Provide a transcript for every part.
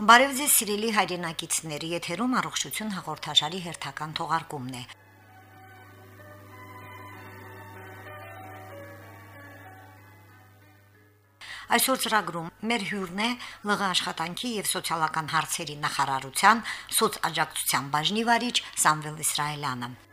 Բարև ձեզ սիրելի հայրենակիցներ, եթերում առողջություն հաղորդաշարի հերթական թողարկումն է։ Այսօր ծրագրում մեր հյուրն է ԼՂ աշխատանքի եւ սոցիալական հարցերի նախարարության սոցաջակցության բաժնի վարիչ Սամվել Իսրայելյանը։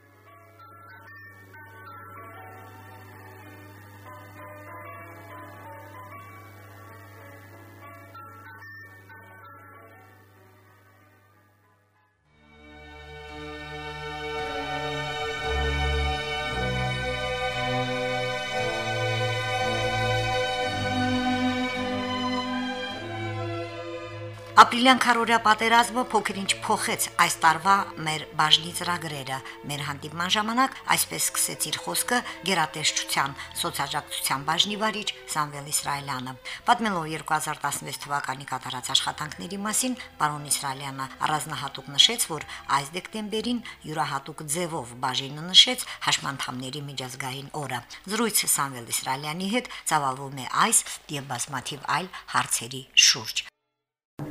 Ապրիլյան քարորիա պատերազմը փոքրինչ փոխեց այս տարվա մեր բաժնի ծրագրերը։ Մեր հանդիպման ժամանակ այսպես սկսեց իր խոսքը գերատեսչության սոցիալական բաժնի վարիչ Սամվել Իսրայելյանը։ Պատմելով 2016 թվականի կատարած աշխատանքների մասին, պարոն Իսրայելյանը առանձնահատուկ նշեց, որ այս դեկտեմբերին յուրահատուկ ձևով բաժինը նշեց հաշմանդամների միջազգային օրը։ Զրույցը Սամվել Իսրայելյանի հետ ցավալվում է այս եւ բազմաթիվ այլ հարցերի շուրջ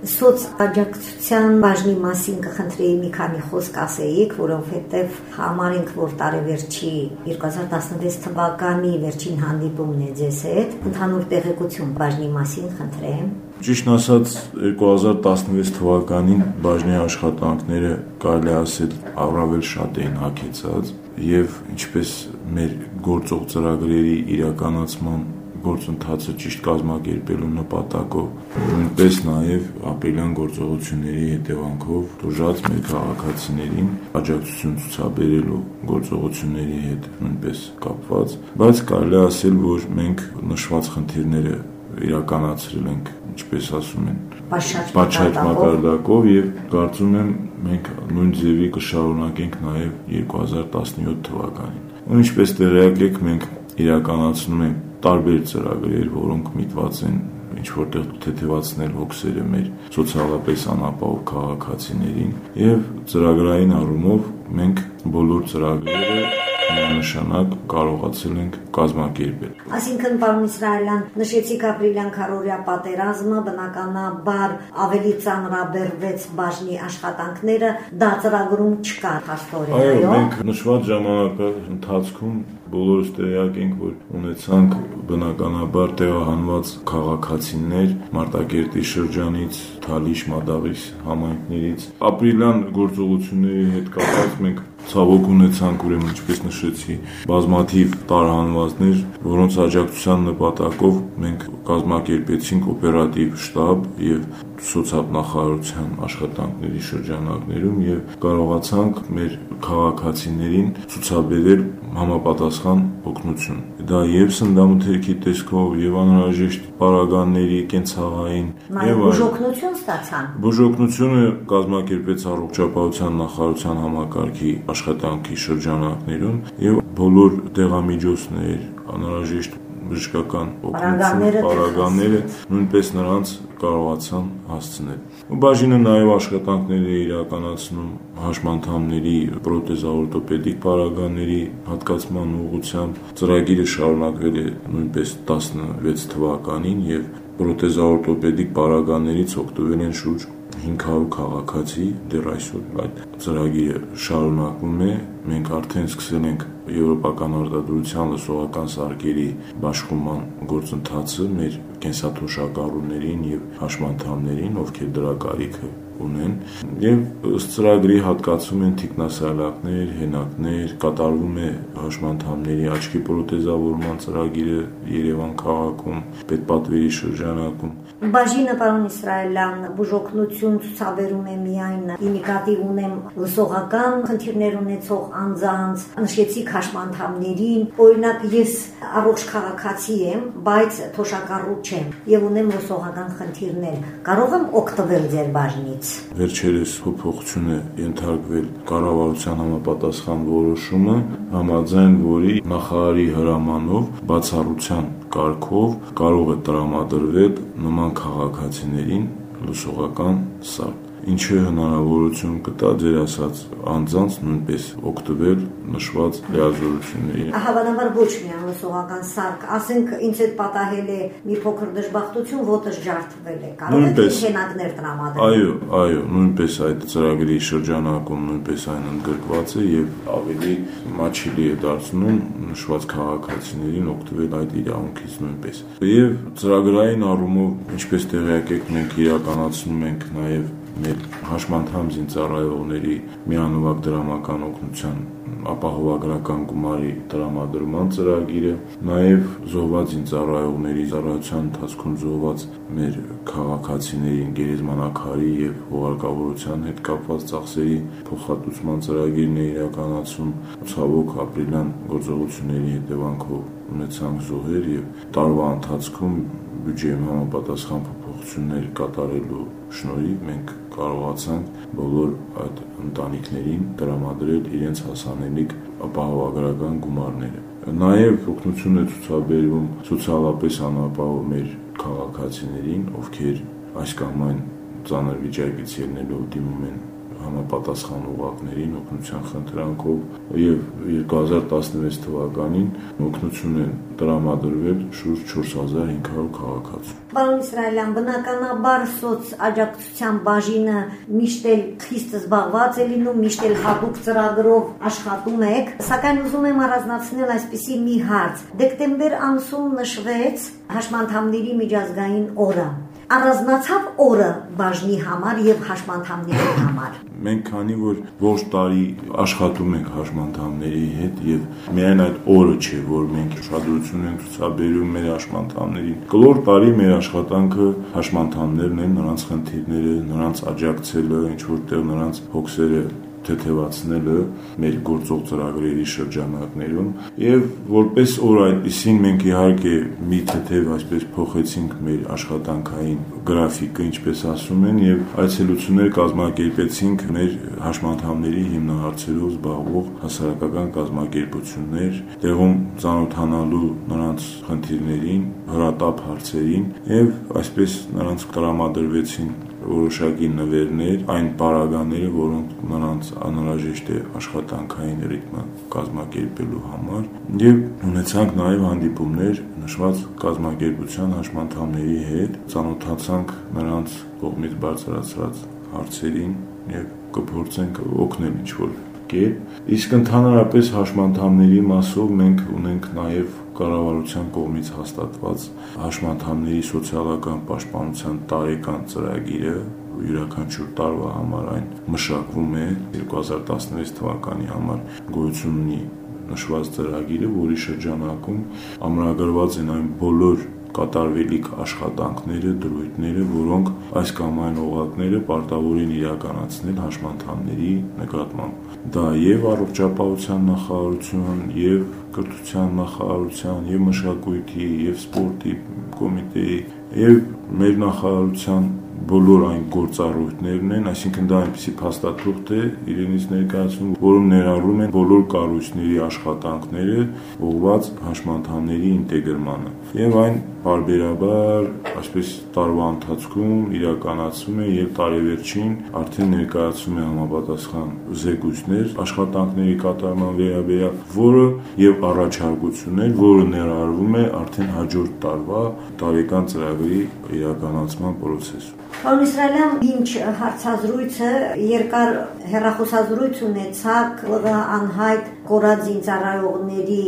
սոց աջակցության բաժնի մասին կխնդրեի մի քանի խոսք ասեիք, որովհետև համարենք, որ տարեվերջի 2016 թվականի վերջին հանդիպումն է ձեզ հետ, ընդհանուր տեղեկություն բաժնի մասին խնդրեմ։ Ճիշտ ասած 2016 թվականին բաժնի աշխատանքները կարելի ասել առավել շատ էին հագեցած եւ ինչպես մեր գործող ծրագրերի իրականացման գործընթացը ճիշտ կազմակերպելու նպատակով նույնպես նաև ապրիլյան գործողությունների հետևանքով դժվար մեր քաղաքացիներին աջակցություն ցուցաբերելու գործողությունների հետ նույնպես կապված բայց կարելի ասել որ մենք նշված խնդիրները իրականացրել ենք ինչպես ասում են պատշաճ մակարդակով եւ կարծում եմ մենք նույն ձևի կշարունակենք նաեւ 2017 թվականին ու ինչպես տեղյակ եք մենք իրականացնում ենք տարբեր ծրագրեր, որոնք միտված են ինչ որտեղ թեթևացնել հոգսերը մեր սոցիալապես անապահով քաղաքացիներին եւ ծրագրային առումով մենք բոլոր ծրագրերը նշանակ կարողացել ենք կազմակերպել։ Այսինքն, պարոն Իսրայելյան, նշեցիք ապրիլյան քարորիա պատերազմը, բնականաբար ավելի ծանրաբերվեց բաժնի աշխատանքները, դա ծրագրում չկար հաստորեն, այո։ Այո, մենք նշված ժամանակը ընթացքում բոլորս տեղյակ ենք, որ ունեցանք բնականաբար տեղահանված քաղաքացիներ Մարտակերտի շրջանից, Թալիշ, Մադաղիս համայնքներից։ Ապրիլյան գործողությունների հետ կապված մենք ցավոք ունեցանք ուրեմն ինչպես նշեցի բազմաթիվ տարհանվածներ, որոնց աջակցության նպատակով մենք կազմակերպեցինք օպերատիվ շտաբ եւ սոցիալնախարարության աշխատանքների շրջանակներում եւ կարողացանք մեր քաղաքացիներին ցուցաբերել համապատասխան օգնություն։ Դա եւ սննդամթերքի տեսքով եւ անհրաժեշտ պարագանների կենցաղային եւ բուժօգնություն ստացան։ Բուժօգնությունը կազմակերպեց առողջապահության նախարարության համակարգի աշխատանքի շրջանակներում եւ բոլոր դեղամիջոցներ, անհրաժեշտ բժշկական օգնություն, պարագաները նույնպես նրանց կարողացան հասցնել։ բաժինը նաև աշխատանքներ է իրականացնում հաշմանդամների պրոթեզաօրթոպեդիկ պարագաների հատկացման ուղղությամբ։ Ծրագիրը շարունակվել է նույնպես 16 թվականին եւ պրոթեզաօրթոպեդիկ պարագաներից օգտվել են շուրջ 500 քաղաքացի դեռ այսօր այդ ծրագիրը շարունակվում է մենք արդեն սկսել ենք եվրոպական արտադրության լսողական սարքերի բաշխման գործընթացը մեր կենսաթոշակառուներին եւ հաշմանդամներին, ովքեր դրա կարիքը ունեն եւ ըստ ծրագրի հատկացում են թիկնասալակներ, հենակներ, կատարվում է հաշմանդամների աչքի պրոթեզավորման ծրագիրը Երևան քաղաքում, պետպատվերի շրջանակում Բաժինը պարոն Իսրայելյան բուժօգնություն ցուցաբերում է միայն ինիկատիվ ունեմ լսողական խնդիրներ ունեցող անձանց, նշեցիք հաշմանդամներին, օրինակ ես առողջ քաղաքացի եմ, բայց թոշակառու չեմ եւ ունեմ լսողական խնդիրներ։ Կարող եմ օգտվել ձեր բաժնից։ Վերջերս փոփոխություն է ենթարկվել կառավարության համապատասխան որոշումը, համաձայն որի նախարարի հրամանով բացառության կարգով կարող է տրամադրվել նման քաղաքացիներին լուսողական սարք։ ինչը հնարավորություն կտա ձեր ասած անձանց նույնպես օգտվել նշված լիազորությունների։ Հավանաբար ոչ միայն լսողական սարք, ասենք ինձ հետ պատահել է մի փոքր դժբախտություն, ոտը ջարդվել է։ Կարող է հենակներ տրամադրել։ Այո, այո, նույնպես այդ ծրագրի շրջանակում նույնպես այն ընդգրկված է եւ ավելի մաչիլի է դարձնում նշված քաղաքացիներին օգտվել այդ իրավունքից նույնպես։ Եվ ծրագրային առումով, ինչպես տեղյակ եք, մենք իրականացնում ենք նաեւ մեր հաշմանդամ զինծառայողների միանուվակ դրամական օգնության ապահովագրական գումարի տրամադրման ծրագիրը, նաև զոհված զինծառայողների ծառայության ընթացքում զոհված մեր քաղաքացիներին գերեզմանակարի եւ հողարկավորության հետ կապված ծախսերի փոխհատուցման ծրագիրն է իրականացում ցավոք ապրիլյան գործողությունների հետևանքով ունեցանք զոհեր եւ տարվա ընթացքում բյուջեի համապատասխան փոփոխություններ կատարելու շնորհիվ մենք կարողացանք բոլոր այդ ընտանիքներին տրամադրել իրենց հասանելիք ապահովագրական գումարները։ Նաև օգնություն է ցուցաբերվում սոցիալապես անապահով մեր քաղաքացիներին, ովքեր այս կամ այն ծանր վիճակից ելնելով դիմում են համապատասխան ուղակներին օգնության խնդրանքով եւ 2016 թվականին օգնություն են տրամադրվել շուրջ 4500 քաղաքացու։ Պարոն Իսրայելյան, բնականաբար սոց աջակցության բաժինը միշտ էլ խիստ զբաղված է լինում, միշտ էլ հատուկ ծրագրով աշխատում եք, սակայն ուզում եմ առանձնացնել այսպիսի մի հարց։ Դեկտեմբեր ամսում նշվեց հաշմանդամների միջազգային օրը առանձնացավ օրը բաժնի համար եւ հաշմանդամների համար։ Մենք քանի որ ողջ տարի աշխատում ենք հաշմանդամների հետ եւ միայն այդ օրը չէ, որ մենք ուշադրություն ենք ցուցաբերում մեր հաշմանդամներին։ Կլոր տարի մեր աշխատանքը հաշմանդամներն են, նրանց խնդիրները, նրանց աջակցելը, ինչ որտեղ նրանց հոգսերը թեթևացնելը մեր գործող ծրագրերի շրջանակներում եւ որպես օր այդպեսին մենք իհարկե մի թեթև այսպես փոխեցինք մեր աշխատանքային գրաֆիկը, ինչպես ասում են, եւ այցելություններ կազմակերպեցինք մեր հաշմանդամների հիմնահարցերով զբաղվող հասարակական կազմակերպություններ, տեղում ծանոթանալու նրանց խնդիրներին, հրատապ հարցերին եւ այսպես նրանց տրամադրվեցին որոշակի նվերներ, այն պարագաները, որոնք նրանց անհրաժեշտ է աշխատանքային ռիթմը կազմակերպելու համար եւ ունեցանք նաեւ հանդիպումներ նշված կազմակերպության հաշմանդամների հետ, ծանոթացանք նրանց կողմից բարձրացրած հարցերին եւ կփորձենք օգնել ինչ որ կերպ։ Իսկ ընդհանրապես հաշմանդամների մասով մենք ունենք նաև կառավարության կողմից հաստատված հաշմանդամների սոցիալական պաշտպանության տարեկան ծրագիրը յուրաքանչյուր տարվա համար այն մշակվում է 2016 թվականի համար գոյություն ունի նշված ծրագիրը, որի շրջանակում ամրագրված են այն բոլոր կատարվելիք աշխատանքները, դրույթները, որոնք այս կամ այն օղակները պարտավոր են իրականացնել հաշմանդամների նկատմամբ։ Դա եւ առողջապահության նախարարություն, եւ կրթության նախարարության, եւ մշակույթի, եւ սպորտի կոմիտեի, եւ մեր նախարարության բոլոր այն գործառույթներն են, այսինքն դա այնպեսի փաստաթուղթ է իրենից ներկայացնում, որում ներառում են բոլոր կառույցների աշխատանքները ուղղված հաշմանդամների ինտեգրմանը։ Եվ այն բարբերաբար, այսպես տարվա ընթացքում իրականացում է եւ տարեվերջին արդեն ներկայացում է համապատասխան զեկույցներ աշխատանքների կատարման վերաբերյալ, որը եւ առաջարկություններ, որը ներառվում է արդեն հաջորդ տարվա տարեկան ծրագրի իրականացման process-ում։ Պարոն Իսրայելյան, ինչ հարցազրույցը երկար հերախոսազրույց ունեցաք ԼՂ անհայտ կորածին ծառայողների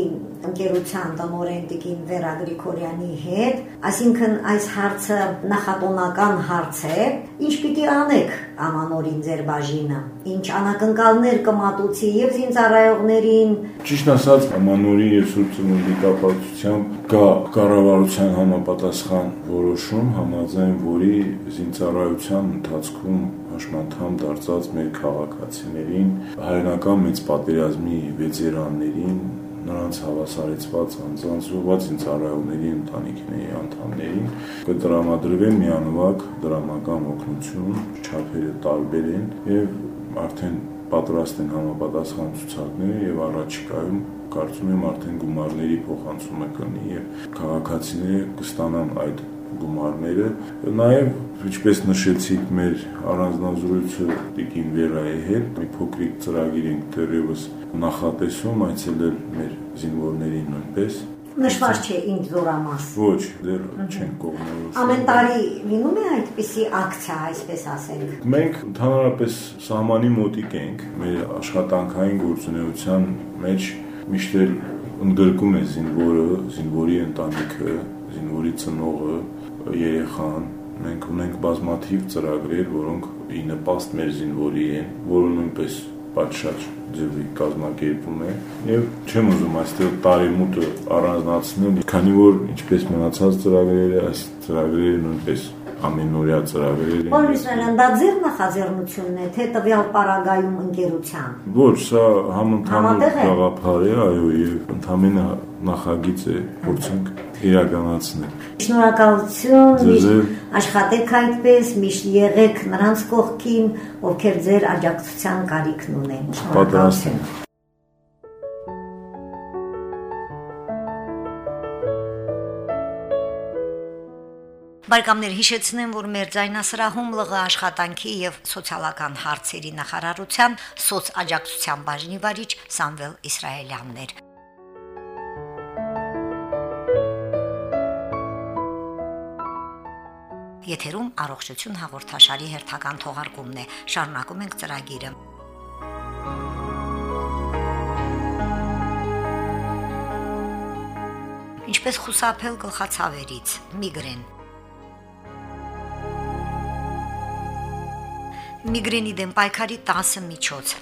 ընկերության տնօրեն Տիկին Վերա Գրիգորյանի հետ, այսինքն այս հարցը նախատոնական հարց է, ինչ պիտի անեք ամանորին ձեր բաժինը, ինչ անակնկալներ կմատուցի եւ զինծառայողներին։ Ճիշտ ասած, ամանորի եւ Սուրբ Ծնունդի կապակցությամբ կա կառավարության համապատասխան որոշում, համաձայն որի զինծառայության ընթացքում հաշմանդամ դարձած մեր քաղաքացիներին հայրենական մեծ պատերազմի վետերաններին նրանց հավասարեցված անձանց ուղղված ծառայողների ընտանիքների անդամներին կդրամադրվեն միանվագ դրամական օգնություն, չափերը տարբեր են եւ արդեն պատրաստ են համապատասխան ցուցակները եւ առաջիկայում կարծում եմ արդեն գումարների փոխանցումը կլինի եւ քաղաքացիները կստանան այդ գումարները։ Նաև, ինչպես նշեցիք, մեր առանձնազրույցը Տիկին Վերայի հետ մի փոքրիկ ծրագիր ենք դեռևս նախատեսում այցելել մեր զինվորներին նույնպես նշված չէ ինձ զորամաս։ Ոչ, դեռ չեն կողմնորոշում։ Ամեն տարի լինում է այդպիսի ակցիա, այսպես ասենք։ Մենք ընդհանրապես սահմանի մոտիկ ենք մեր աշխատանքային գործունեության մեջ միշտ ընդգրկում է զինվորը, զինվորի ընտանիքը, զինվորի ծնողը, երեխան։ Մենք ունենք բազմաթիվ ծրագրեր, որոնք ի նպաստ մեր զինվորի են, որը նույնպես պատշաճ ձևի կազմակերպում է եւ չեմ ուզում այստեղ տարեմուտը առանձնացնել, քանի որ ինչպես մնացած ծրագրերը, այս ծրագրերը նույնպես ամենօրյա ծրագրեր Իսրայելյան, դա ձեր նախաձեռնությունն է, թե տվյալ պարագայում ընկերության։ Ոչ, սա համընդհանուր գաղափար է, այո, եւ ընդհանրապես նախագիծ է, փորձենք իրականացնել։ Շնորհակալություն, աշխատեք այդպես, միշտ եղեք նրանց կողքին, ովքեր ձեր աջակցության կարիքն ունեն։ Պատրաստ Բարգամներ հիշեցնեմ, որ մեր ձայնասրահում ԼՂ աշխատանքի եւ սոցիալական հարցերի նախարարության սոցաջակցության բաժնի վարիչ Սամվել Իսրայելյանն էր։ Եթերում առողջություն հաղորդաշարի հերթական թողարկումն է։ Շարունակում ենք ծրագիրը։ Ինչպես խուսափել գլխացավերից՝ միգրեն։ Միգրենի դեմ պայքարի 10 միջոց։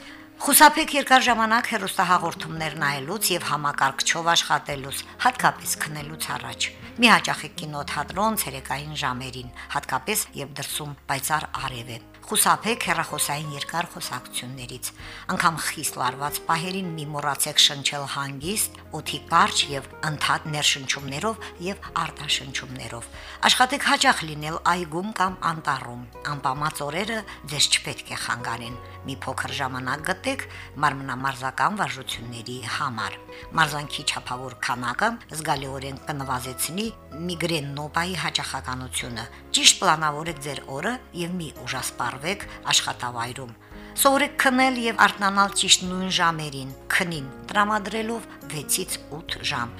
Խուսափեք երկար ժամանակ հերոստահաղորդումներ նայելուց եւ համակարգչով աշխատելուց, հատկապես քնելուց առաջ։ Մի հաճախեք կինոթատրոն ցերեկային ժամերին, հատկապես երբ դրսում պայծառ արև է։ Խուսափեք հեռախոսային երկար խոսակցություններից։ Անկամ խիստ լարված պահերին մի մոռացեք շնչել հանգիստ, օթի կարճ եւ ընդհատ ներշնչումներով եւ արտաշնչումներով։ Աշխատեք հաճախ լինել այգում կամ անտառում։ Անպամած օրերը ձեզ չպետք է խանգարեն։ Մի փոքր ժամանակ գտեք մարմնամարզական վարժությունների համար։ Մարզանքի չափավոր քանակը զգալիորեն կնվազեցնի միգրեննոպայի հաճախականությունը։ Ճիշտ պլանավորեք ձեր օրը եւ մի ուժասպառվեք աշխատավայրում։ Սովորեք քնել եւ արթնանալ ճիշտ նույն ժամերին, քնին տրամադրելով 6-ից 8 ժամ։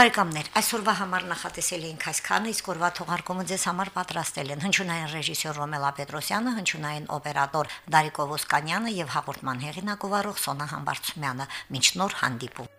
Բարեկամներ, այսօրվա համար նախատեսել էինք այսքանը, իսկ օրվա թողարկումը ձեզ համար պատրաստել են հնչյունային ռեժիսոր Ռոմելա Պետրոսյանը, հնչյունային օպերատոր Դարիկ Օվոսկանյանը եւ հաղորդման հեղինակ ով Սոնա Համբարձումյանը։ Մինչ նոր հանդիպում։